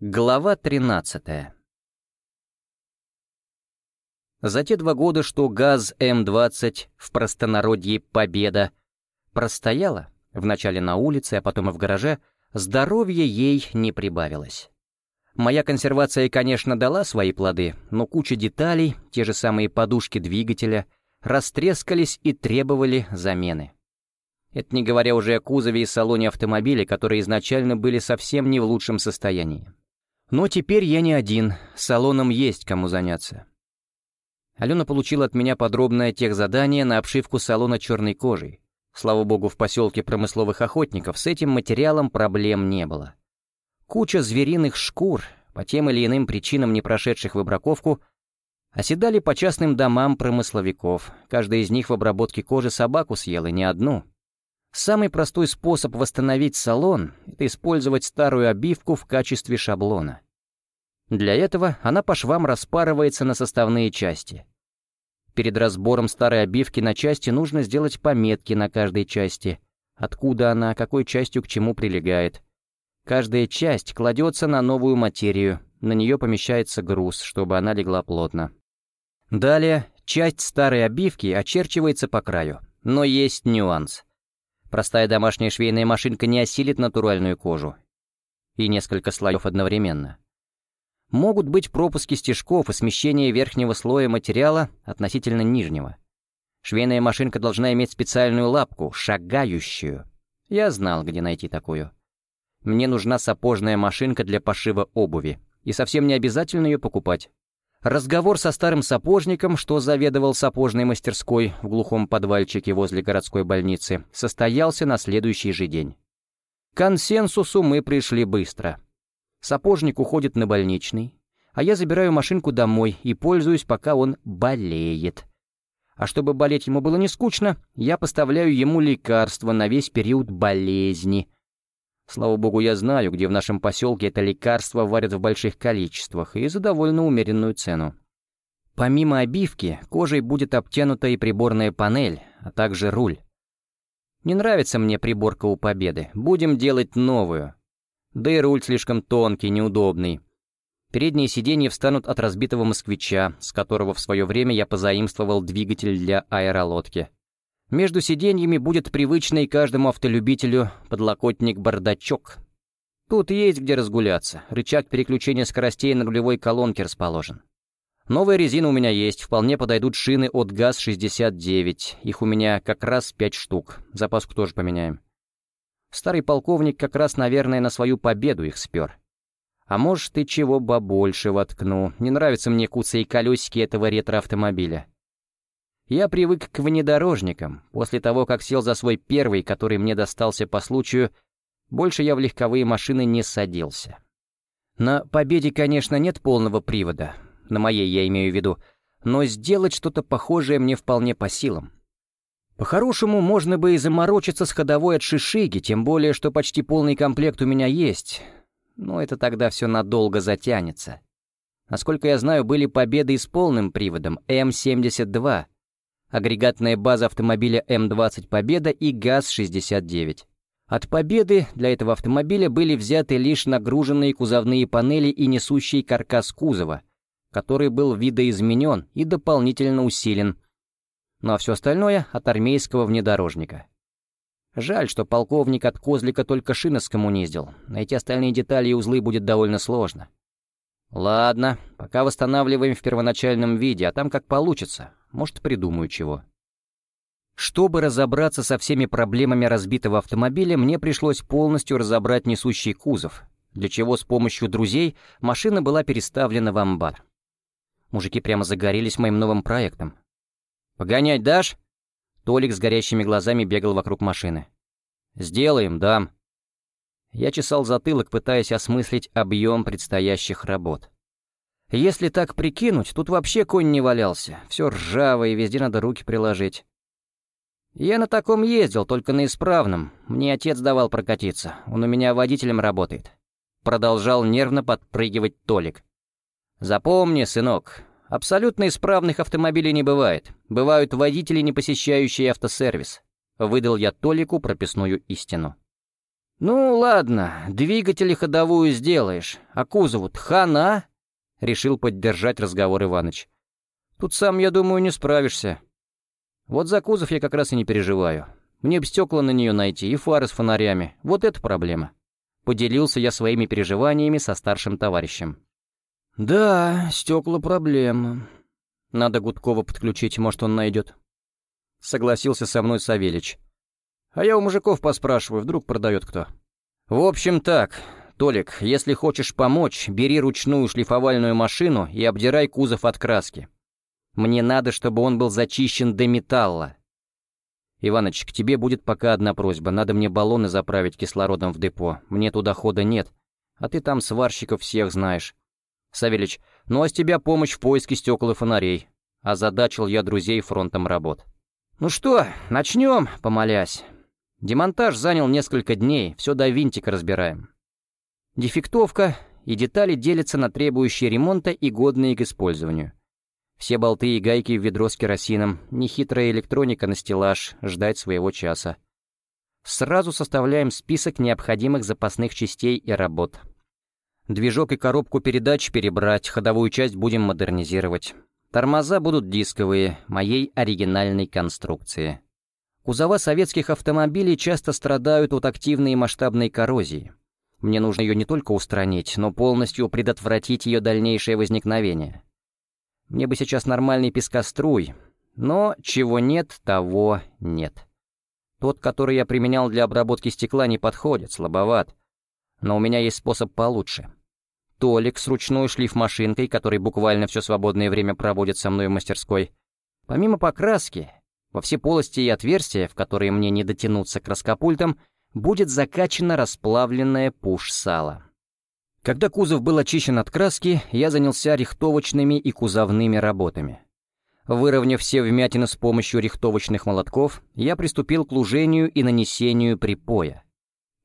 Глава 13 За те два года, что ГАЗ М-20, в простонародье «Победа», простояла, вначале на улице, а потом и в гараже, здоровье ей не прибавилось. Моя консервация, конечно, дала свои плоды, но куча деталей, те же самые подушки двигателя, растрескались и требовали замены. Это не говоря уже о кузове и салоне автомобиля, которые изначально были совсем не в лучшем состоянии. Но теперь я не один, салоном есть кому заняться. Алена получила от меня подробное техзадание на обшивку салона черной кожей. Слава богу, в поселке промысловых охотников с этим материалом проблем не было. Куча звериных шкур, по тем или иным причинам не прошедших выбраковку, оседали по частным домам промысловиков. Каждый из них в обработке кожи собаку съел, и не одну. Самый простой способ восстановить салон — это использовать старую обивку в качестве шаблона. Для этого она по швам распарывается на составные части. Перед разбором старой обивки на части нужно сделать пометки на каждой части, откуда она, какой частью к чему прилегает. Каждая часть кладется на новую материю, на нее помещается груз, чтобы она легла плотно. Далее, часть старой обивки очерчивается по краю, но есть нюанс — Простая домашняя швейная машинка не осилит натуральную кожу. И несколько слоев одновременно. Могут быть пропуски стежков и смещение верхнего слоя материала относительно нижнего. Швейная машинка должна иметь специальную лапку, шагающую. Я знал, где найти такую. Мне нужна сапожная машинка для пошива обуви, и совсем не обязательно ее покупать. Разговор со старым сапожником, что заведовал сапожной мастерской в глухом подвальчике возле городской больницы, состоялся на следующий же день. К консенсусу мы пришли быстро. Сапожник уходит на больничный, а я забираю машинку домой и пользуюсь, пока он болеет. А чтобы болеть ему было не скучно, я поставляю ему лекарства на весь период болезни — Слава богу, я знаю, где в нашем поселке это лекарство варят в больших количествах и за довольно умеренную цену. Помимо обивки, кожей будет обтянута и приборная панель, а также руль. Не нравится мне приборка у Победы, будем делать новую. Да и руль слишком тонкий, неудобный. Передние сиденья встанут от разбитого москвича, с которого в свое время я позаимствовал двигатель для аэролодки. Между сиденьями будет привычный каждому автолюбителю подлокотник-бардачок. Тут есть где разгуляться, рычаг переключения скоростей на рулевой колонке расположен. Новая резина у меня есть, вполне подойдут шины от ГАЗ-69, их у меня как раз пять штук, запаску тоже поменяем. Старый полковник как раз, наверное, на свою победу их спер. А может, и чего побольше воткну, не нравятся мне куцы и колесики этого ретро-автомобиля. Я привык к внедорожникам. После того, как сел за свой первый, который мне достался по случаю, больше я в легковые машины не садился. На «Победе», конечно, нет полного привода, на моей я имею в виду, но сделать что-то похожее мне вполне по силам. По-хорошему, можно бы и заморочиться с ходовой от Шишиги, тем более, что почти полный комплект у меня есть, но это тогда все надолго затянется. Насколько я знаю, были победы с полным приводом М-72, агрегатная база автомобиля М-20 «Победа» и ГАЗ-69. От «Победы» для этого автомобиля были взяты лишь нагруженные кузовные панели и несущий каркас кузова, который был видоизменен и дополнительно усилен, ну а все остальное — от армейского внедорожника. Жаль, что полковник от Козлика только шины скоммуниздил, найти остальные детали и узлы будет довольно сложно. Ладно, пока восстанавливаем в первоначальном виде, а там как получится. Может, придумаю чего. Чтобы разобраться со всеми проблемами разбитого автомобиля, мне пришлось полностью разобрать несущий кузов, для чего с помощью друзей машина была переставлена в амбар. Мужики прямо загорелись моим новым проектом. «Погонять дашь?» Толик с горящими глазами бегал вокруг машины. «Сделаем, дам». Я чесал затылок, пытаясь осмыслить объем предстоящих работ. Если так прикинуть, тут вообще конь не валялся. Все ржавое, везде надо руки приложить. Я на таком ездил, только на исправном. Мне отец давал прокатиться. Он у меня водителем работает. Продолжал нервно подпрыгивать Толик. Запомни, сынок, абсолютно исправных автомобилей не бывает. Бывают водители, не посещающие автосервис. Выдал я Толику прописную истину. «Ну, ладно, двигатели ходовую сделаешь, а кузову хана?» — решил поддержать разговор Иваныч. «Тут сам, я думаю, не справишься. Вот за кузов я как раз и не переживаю. Мне бы стекла на нее найти и фары с фонарями. Вот это проблема». Поделился я своими переживаниями со старшим товарищем. «Да, стекла проблема. Надо Гудкова подключить, может, он найдет». Согласился со мной Савельич. А я у мужиков поспрашиваю, вдруг продает кто. В общем так, Толик, если хочешь помочь, бери ручную шлифовальную машину и обдирай кузов от краски. Мне надо, чтобы он был зачищен до металла. Иваныч, к тебе будет пока одна просьба. Надо мне баллоны заправить кислородом в депо. Мне туда хода нет. А ты там сварщиков всех знаешь. Савельич, ну а с тебя помощь в поиске стекол и фонарей. Озадачил я друзей фронтом работ. Ну что, начнем, помолясь. Демонтаж занял несколько дней, все до винтика разбираем. Дефектовка и детали делятся на требующие ремонта и годные к использованию. Все болты и гайки в ведро с керосином, нехитрая электроника на стеллаж, ждать своего часа. Сразу составляем список необходимых запасных частей и работ. Движок и коробку передач перебрать, ходовую часть будем модернизировать. Тормоза будут дисковые, моей оригинальной конструкции. Кузова советских автомобилей часто страдают от активной и масштабной коррозии. Мне нужно ее не только устранить, но полностью предотвратить ее дальнейшее возникновение. Мне бы сейчас нормальный пескоструй, но чего нет, того нет. Тот, который я применял для обработки стекла, не подходит, слабоват. Но у меня есть способ получше. Толик с ручной шлифмашинкой, который буквально все свободное время проводит со мной в мастерской. Помимо покраски, во все полости и отверстия, в которые мне не дотянуться к раскопультам, будет закачано расплавленное пуш-сало. Когда кузов был очищен от краски, я занялся рихтовочными и кузовными работами. Выровняв все вмятины с помощью рихтовочных молотков, я приступил к лужению и нанесению припоя.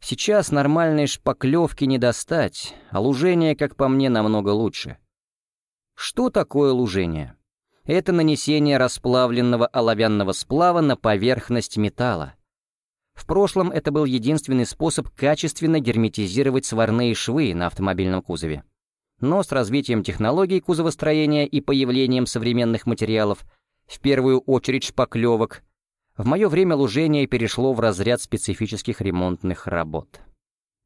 Сейчас нормальной шпаклевки не достать, а лужение, как по мне, намного лучше. Что такое лужение? это нанесение расплавленного оловянного сплава на поверхность металла. В прошлом это был единственный способ качественно герметизировать сварные швы на автомобильном кузове. Но с развитием технологий кузовостроения и появлением современных материалов, в первую очередь шпаклевок, в мое время лужение перешло в разряд специфических ремонтных работ.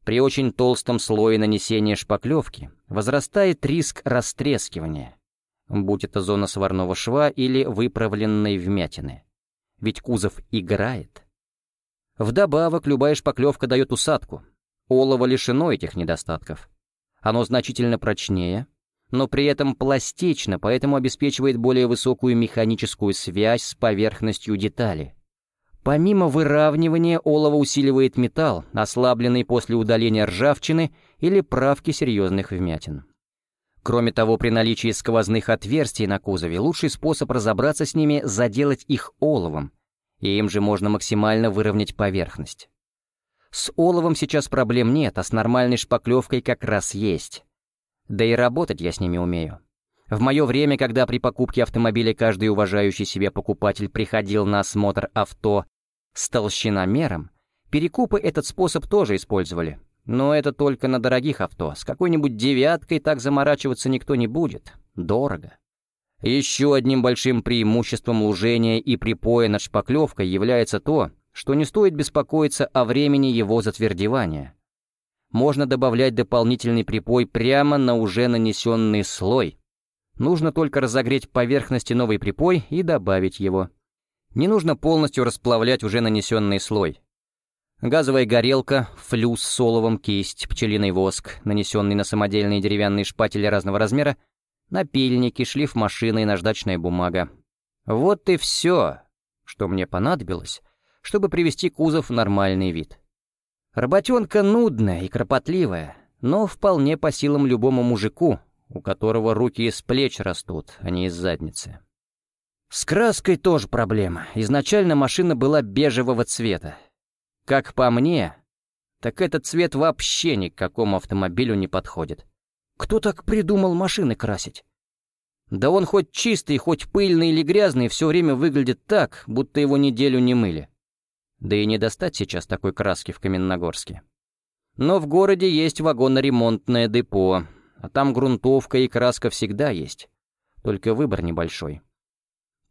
При очень толстом слое нанесения шпаклевки возрастает риск растрескивания, будь это зона сварного шва или выправленной вмятины. Ведь кузов играет. Вдобавок, любая шпаклевка дает усадку. Олово лишено этих недостатков. Оно значительно прочнее, но при этом пластично, поэтому обеспечивает более высокую механическую связь с поверхностью детали. Помимо выравнивания, олово усиливает металл, ослабленный после удаления ржавчины или правки серьезных вмятин. Кроме того, при наличии сквозных отверстий на кузове лучший способ разобраться с ними — заделать их оловом, и им же можно максимально выровнять поверхность. С оловом сейчас проблем нет, а с нормальной шпаклевкой как раз есть. Да и работать я с ними умею. В мое время, когда при покупке автомобиля каждый уважающий себя покупатель приходил на осмотр авто с толщиномером, перекупы этот способ тоже использовали. Но это только на дорогих авто. С какой-нибудь девяткой так заморачиваться никто не будет. Дорого. Еще одним большим преимуществом лужения и припоя над шпаклевкой является то, что не стоит беспокоиться о времени его затвердевания. Можно добавлять дополнительный припой прямо на уже нанесенный слой. Нужно только разогреть поверхности новый припой и добавить его. Не нужно полностью расплавлять уже нанесенный слой. Газовая горелка, флюс с соловом, кисть, пчелиный воск, нанесенный на самодельные деревянные шпатели разного размера, напильники, шлиф машины и наждачная бумага. Вот и все, что мне понадобилось, чтобы привести кузов в нормальный вид. Работенка нудная и кропотливая, но вполне по силам любому мужику, у которого руки из плеч растут, а не из задницы. С краской тоже проблема. Изначально машина была бежевого цвета, как по мне, так этот цвет вообще ни к какому автомобилю не подходит. Кто так придумал машины красить? Да он хоть чистый, хоть пыльный или грязный, все время выглядит так, будто его неделю не мыли. Да и не достать сейчас такой краски в Каменногорске. Но в городе есть вагоноремонтное депо, а там грунтовка и краска всегда есть. Только выбор небольшой.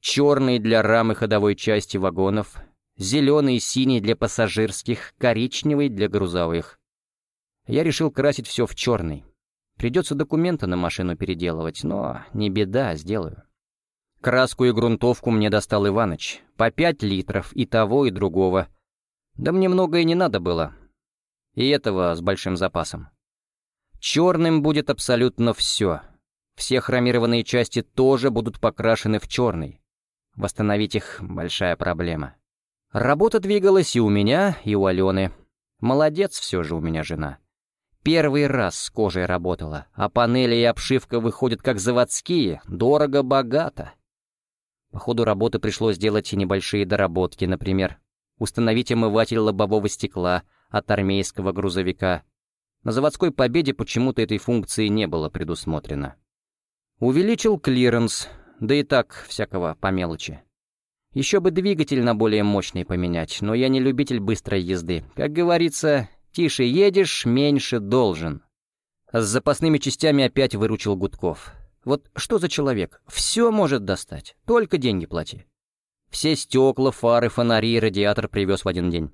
Черный для рамы ходовой части вагонов, зеленый и синий для пассажирских, коричневый для грузовых. Я решил красить все в черный. Придется документы на машину переделывать, но не беда, сделаю. Краску и грунтовку мне достал Иваныч. По пять литров и того, и другого. Да мне многое не надо было. И этого с большим запасом. Черным будет абсолютно все. Все хромированные части тоже будут покрашены в черный. Восстановить их — большая проблема. Работа двигалась и у меня, и у Алены. Молодец все же у меня жена. Первый раз с кожей работала, а панели и обшивка выходят как заводские, дорого-богато. По ходу работы пришлось делать и небольшие доработки, например, установить омыватель лобового стекла от армейского грузовика. На заводской «Победе» почему-то этой функции не было предусмотрено. Увеличил клиренс, да и так всякого по мелочи. Еще бы двигатель на более мощный поменять, но я не любитель быстрой езды. Как говорится, тише едешь, меньше должен. С запасными частями опять выручил Гудков. Вот что за человек? Все может достать, только деньги плати. Все стекла, фары, фонари радиатор привез в один день.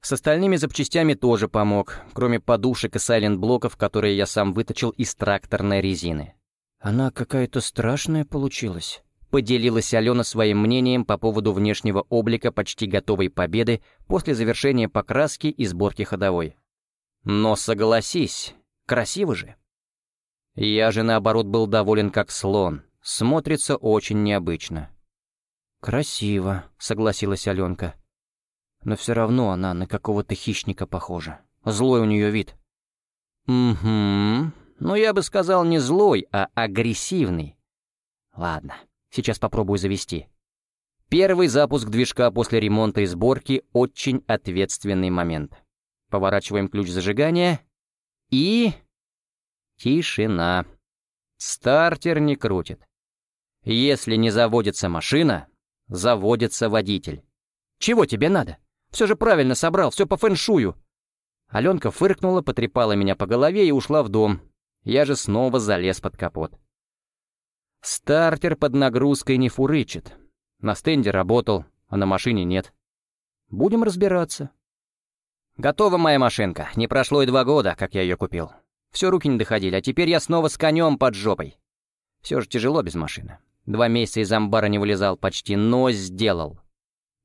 С остальными запчастями тоже помог, кроме подушек и сайлент-блоков, которые я сам выточил из тракторной резины. «Она какая-то страшная получилась», — поделилась Алена своим мнением по поводу внешнего облика почти готовой победы после завершения покраски и сборки ходовой. «Но согласись, красиво же». Я же, наоборот, был доволен как слон. Смотрится очень необычно. «Красиво», — согласилась Аленка. «Но все равно она на какого-то хищника похожа. Злой у нее вид». «Угу. Ну, я бы сказал, не злой, а агрессивный. Ладно, сейчас попробую завести». Первый запуск движка после ремонта и сборки — очень ответственный момент. Поворачиваем ключ зажигания и... Тишина. Стартер не крутит. Если не заводится машина, заводится водитель. «Чего тебе надо? Все же правильно собрал, все по фэншую». Аленка фыркнула, потрепала меня по голове и ушла в дом. Я же снова залез под капот. Стартер под нагрузкой не фурычит. На стенде работал, а на машине нет. Будем разбираться. Готова моя машинка. Не прошло и два года, как я ее купил. Все руки не доходили, а теперь я снова с конем под жопой. Все же тяжело без машины. Два месяца из амбара не вылезал почти, но сделал.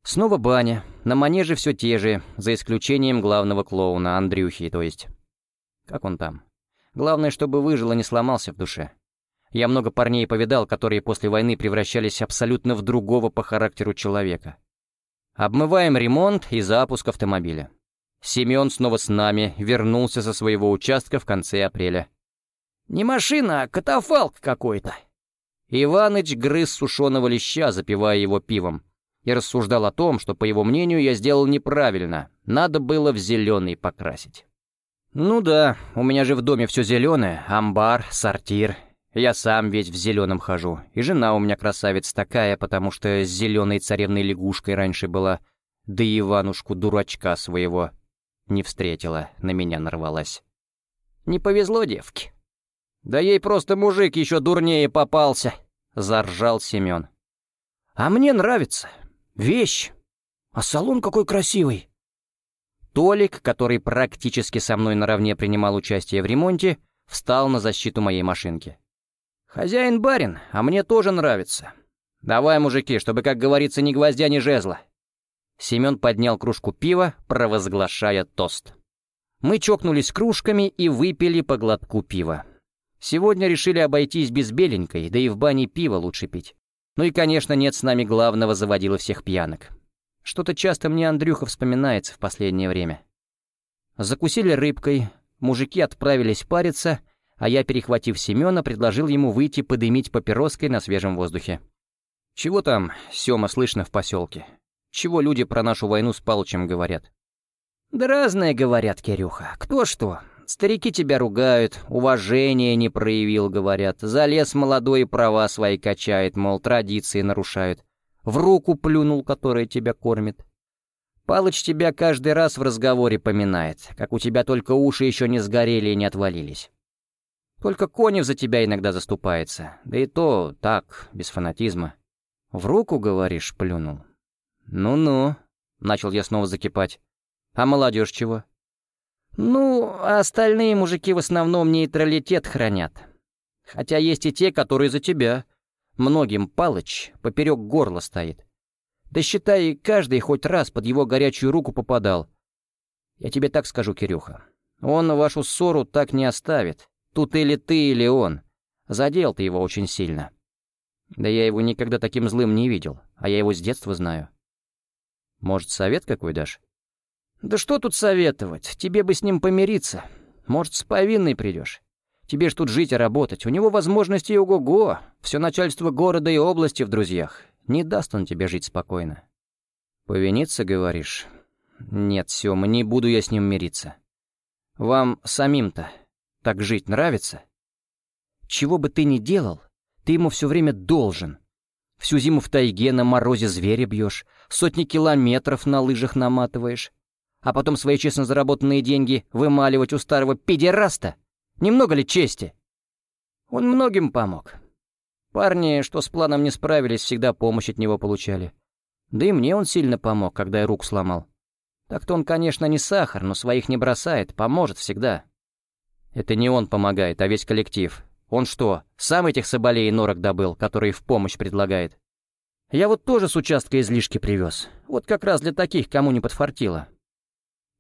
Снова баня. На манеже все те же, за исключением главного клоуна, Андрюхи, то есть. Как он там? Главное, чтобы выжил и не сломался в душе. Я много парней повидал, которые после войны превращались абсолютно в другого по характеру человека. Обмываем ремонт и запуск автомобиля. Семен снова с нами, вернулся со своего участка в конце апреля. «Не машина, а катафалк какой-то». Иваныч грыз сушеного леща, запивая его пивом, и рассуждал о том, что, по его мнению, я сделал неправильно, надо было в зеленый покрасить. «Ну да, у меня же в доме все зеленое, амбар, сортир. Я сам весь в зеленом хожу, и жена у меня красавица такая, потому что с зеленой царевной лягушкой раньше была, да и Иванушку-дурачка своего не встретила, на меня нарвалась. Не повезло девке. Да ей просто мужик еще дурнее попался, заржал Семен. А мне нравится. Вещь. А салон какой красивый. Толик, который практически со мной наравне принимал участие в ремонте, встал на защиту моей машинки. «Хозяин барин, а мне тоже нравится. Давай, мужики, чтобы, как говорится, ни гвоздя, ни жезла. Семен поднял кружку пива, провозглашая тост. Мы чокнулись кружками и выпили по глотку пива. Сегодня решили обойтись без беленькой, да и в бане пиво лучше пить. Ну и, конечно, нет с нами главного заводила всех пьянок. Что-то часто мне Андрюха вспоминается в последнее время. Закусили рыбкой, мужики отправились париться, а я, перехватив Семена, предложил ему выйти подымить папироской на свежем воздухе. Чего там, Сёма, слышно в поселке? Чего люди про нашу войну с Палычем говорят? Да разное говорят, Кирюха. Кто что. Старики тебя ругают, уважения не проявил, говорят. Залез молодой и права свои качает, мол, традиции нарушают. В руку плюнул, которая тебя кормит. Палыч тебя каждый раз в разговоре поминает, как у тебя только уши еще не сгорели и не отвалились. Только Конев за тебя иногда заступается, да и то так, без фанатизма. В руку, говоришь, плюнул? Ну-ну, начал я снова закипать. А молодежь чего? Ну, а остальные мужики в основном нейтралитет хранят. Хотя есть и те, которые за тебя. Многим Палыч поперек горла стоит. Да считай, каждый хоть раз под его горячую руку попадал. Я тебе так скажу, Кирюха. Он вашу ссору так не оставит. Тут или ты, или он. Задел ты его очень сильно. Да я его никогда таким злым не видел, а я его с детства знаю. Может, совет какой дашь? Да что тут советовать? Тебе бы с ним помириться. Может, с повинной придешь. Тебе ж тут жить и работать. У него возможности ого-го. Все начальство города и области в друзьях. Не даст он тебе жить спокойно. Повиниться, говоришь? Нет, Сёма, не буду я с ним мириться. Вам самим-то так жить нравится? Чего бы ты ни делал, ты ему все время должен. Всю зиму в тайге на морозе зверя бьешь, сотни километров на лыжах наматываешь, а потом свои честно заработанные деньги вымаливать у старого педераста? Немного ли чести? Он многим помог. Парни, что с планом не справились, всегда помощь от него получали. Да и мне он сильно помог, когда я рук сломал. Так-то он, конечно, не сахар, но своих не бросает, поможет всегда. Это не он помогает, а весь коллектив. Он что, сам этих соболей и норок добыл, которые в помощь предлагает? Я вот тоже с участка излишки привез. Вот как раз для таких, кому не подфартило.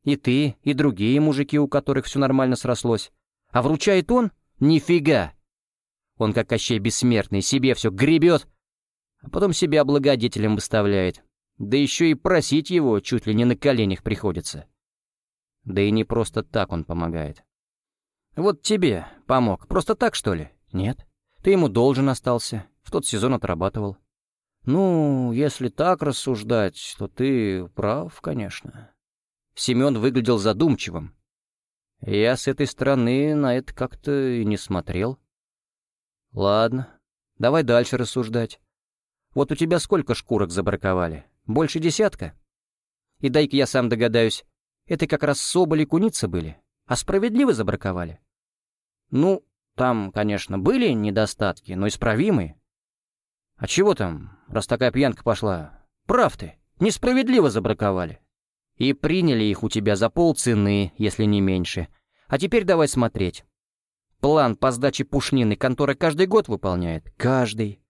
И ты, и другие мужики, у которых все нормально срослось. А вручает он? Нифига! Он, как Кощей Бессмертный, себе все гребет, а потом себя благодетелем выставляет. Да еще и просить его чуть ли не на коленях приходится. Да и не просто так он помогает. Вот тебе помог, просто так, что ли? Нет. Ты ему должен остался, в тот сезон отрабатывал. Ну, если так рассуждать, то ты прав, конечно. Семен выглядел задумчивым. Я с этой стороны на это как-то и не смотрел. Ладно, давай дальше рассуждать. Вот у тебя сколько шкурок забраковали? Больше десятка? И дай-ка я сам догадаюсь, это как раз соболи куницы были, а справедливо забраковали? Ну, там, конечно, были недостатки, но исправимые. А чего там, раз такая пьянка пошла? Прав ты, несправедливо забраковали. И приняли их у тебя за полцены, если не меньше. А теперь давай смотреть. План по сдаче пушнины контора каждый год выполняет? Каждый.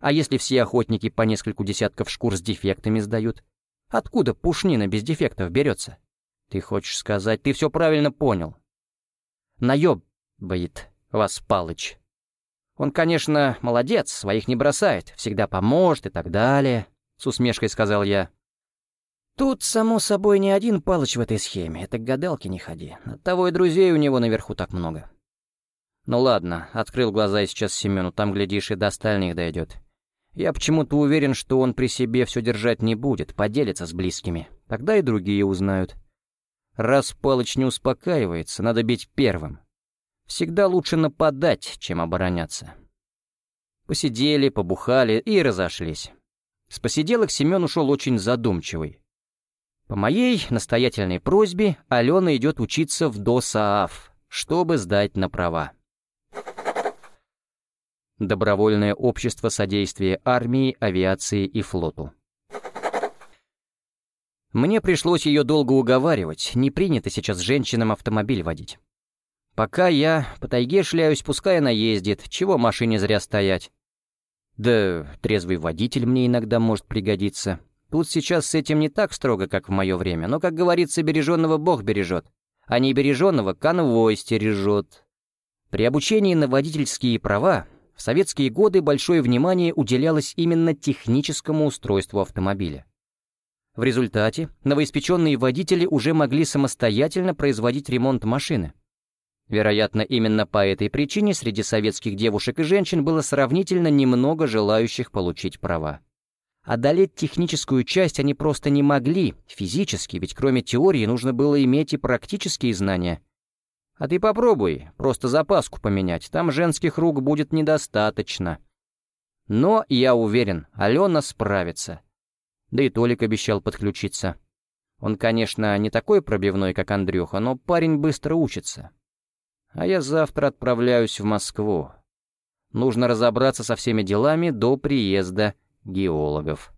А если все охотники по нескольку десятков шкур с дефектами сдают? Откуда пушнина без дефектов берется? Ты хочешь сказать, ты все правильно понял. Наебывает вас Палыч. Он, конечно, молодец, своих не бросает, всегда поможет и так далее, с усмешкой сказал я. Тут, само собой, не один Палыч в этой схеме, это к гадалке не ходи. Оттого и друзей у него наверху так много. Ну ладно, открыл глаза и сейчас Семену, там, глядишь, и до остальных дойдет. Я почему-то уверен, что он при себе все держать не будет, поделится с близкими. Тогда и другие узнают. Раз Палыч не успокаивается, надо бить первым. Всегда лучше нападать, чем обороняться. Посидели, побухали и разошлись. С посиделок Семен ушел очень задумчивый. По моей настоятельной просьбе Алена идет учиться в ДОСААФ, чтобы сдать на права. Добровольное общество содействия армии, авиации и флоту. Мне пришлось ее долго уговаривать, не принято сейчас женщинам автомобиль водить. Пока я по тайге шляюсь, пускай она ездит, чего машине зря стоять. Да трезвый водитель мне иногда может пригодиться. Тут сейчас с этим не так строго, как в мое время, но, как говорится, береженного Бог бережет, а не береженного конвой стережет. При обучении на водительские права в советские годы большое внимание уделялось именно техническому устройству автомобиля. В результате новоиспеченные водители уже могли самостоятельно производить ремонт машины. Вероятно, именно по этой причине среди советских девушек и женщин было сравнительно немного желающих получить права. Одолеть техническую часть они просто не могли, физически, ведь кроме теории нужно было иметь и практические знания — а ты попробуй, просто запаску поменять, там женских рук будет недостаточно. Но, я уверен, Алена справится. Да и Толик обещал подключиться. Он, конечно, не такой пробивной, как Андрюха, но парень быстро учится. А я завтра отправляюсь в Москву. Нужно разобраться со всеми делами до приезда геологов.